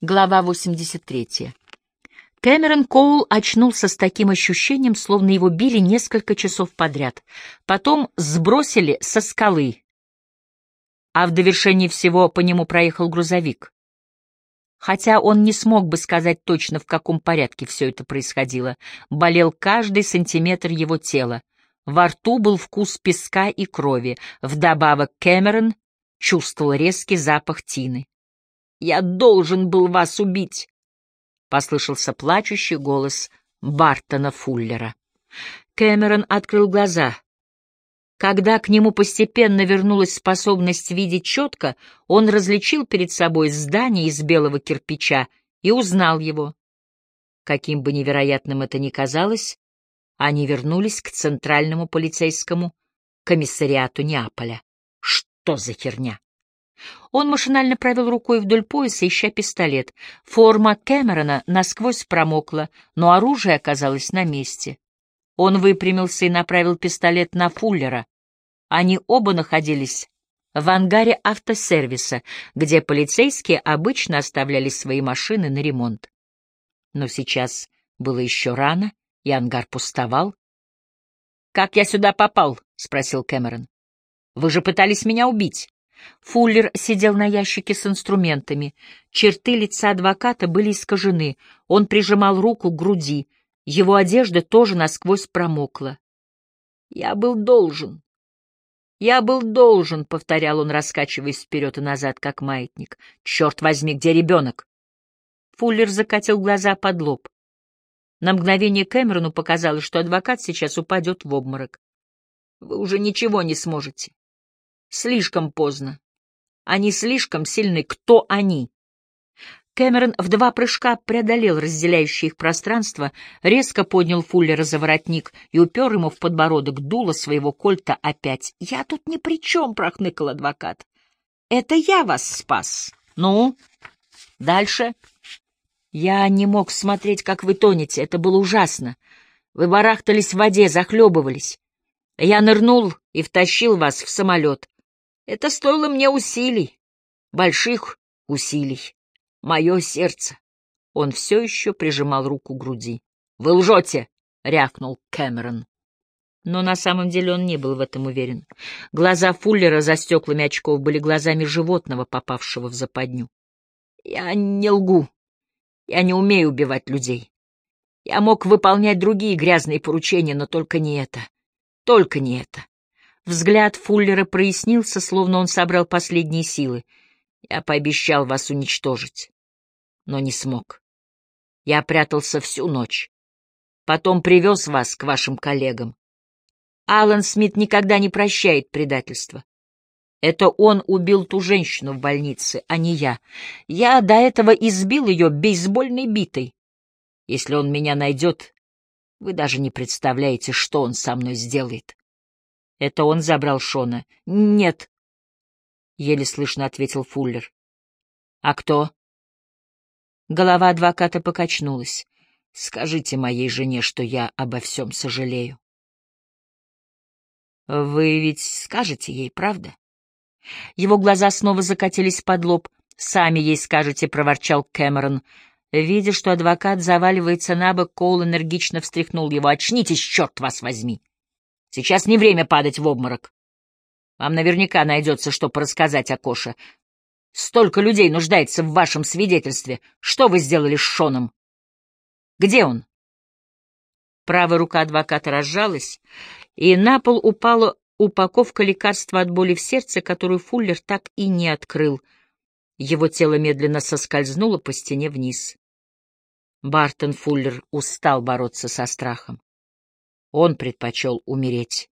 Глава 83. Кэмерон Коул очнулся с таким ощущением, словно его били несколько часов подряд. Потом сбросили со скалы, а в довершении всего по нему проехал грузовик. Хотя он не смог бы сказать точно, в каком порядке все это происходило, болел каждый сантиметр его тела. Во рту был вкус песка и крови. Вдобавок Кэмерон чувствовал резкий запах тины. «Я должен был вас убить!» — послышался плачущий голос Бартона Фуллера. Кэмерон открыл глаза. Когда к нему постепенно вернулась способность видеть четко, он различил перед собой здание из белого кирпича и узнал его. Каким бы невероятным это ни казалось, они вернулись к центральному полицейскому комиссариату Неаполя. Что за херня? Он машинально провел рукой вдоль пояса, ища пистолет. Форма Кэмерона насквозь промокла, но оружие оказалось на месте. Он выпрямился и направил пистолет на Фуллера. Они оба находились в ангаре автосервиса, где полицейские обычно оставляли свои машины на ремонт. Но сейчас было еще рано, и ангар пустовал. «Как я сюда попал?» — спросил Кэмерон. «Вы же пытались меня убить». Фуллер сидел на ящике с инструментами. Черты лица адвоката были искажены. Он прижимал руку к груди. Его одежда тоже насквозь промокла. «Я был должен. «Я был должен», — повторял он, раскачиваясь вперед и назад, как маятник. «Черт возьми, где ребенок?» Фуллер закатил глаза под лоб. На мгновение Кэмерону показалось, что адвокат сейчас упадет в обморок. «Вы уже ничего не сможете. Слишком поздно. Они слишком сильны. Кто они?» Кэмерон в два прыжка преодолел разделяющее их пространство, резко поднял Фуллера за воротник и упер ему в подбородок дуло своего кольта опять. «Я тут ни при чем!» — прохныкал адвокат. «Это я вас спас. Ну, дальше?» «Я не мог смотреть, как вы тонете. Это было ужасно. Вы барахтались в воде, захлебывались. Я нырнул и втащил вас в самолет. Это стоило мне усилий, больших усилий. Мое сердце. Он все еще прижимал руку к груди. «Вы лжете!» — рявкнул Кэмерон. Но на самом деле он не был в этом уверен. Глаза Фуллера за стеклами очков были глазами животного, попавшего в западню. «Я не лгу. Я не умею убивать людей. Я мог выполнять другие грязные поручения, но только не это. Только не это». Взгляд Фуллера прояснился, словно он собрал последние силы — я пообещал вас уничтожить, но не смог. Я прятался всю ночь. Потом привез вас к вашим коллегам. Алан Смит никогда не прощает предательства. Это он убил ту женщину в больнице, а не я. Я до этого избил ее бейсбольной битой. Если он меня найдет, вы даже не представляете, что он со мной сделает. Это он забрал Шона? Нет, еле слышно ответил Фуллер. А кто? Голова адвоката покачнулась. Скажите моей жене, что я обо всем сожалею. Вы ведь скажете ей, правда? Его глаза снова закатились под лоб. Сами ей скажете, проворчал Кэмерон. Видя, что адвокат заваливается на бок, Коул энергично встряхнул его. «Очнитесь, черт вас возьми! Сейчас не время падать в обморок. Вам наверняка найдется, что порассказать о Коше. Столько людей нуждается в вашем свидетельстве. Что вы сделали с Шоном? Где он? Правая рука адвоката разжалась, и на пол упала упаковка лекарства от боли в сердце, которую Фуллер так и не открыл. Его тело медленно соскользнуло по стене вниз. Бартон Фуллер устал бороться со страхом. Он предпочел умереть.